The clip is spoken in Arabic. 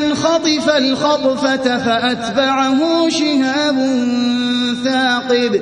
من خطف الخطفة فأتبعه شهاب ثاقب.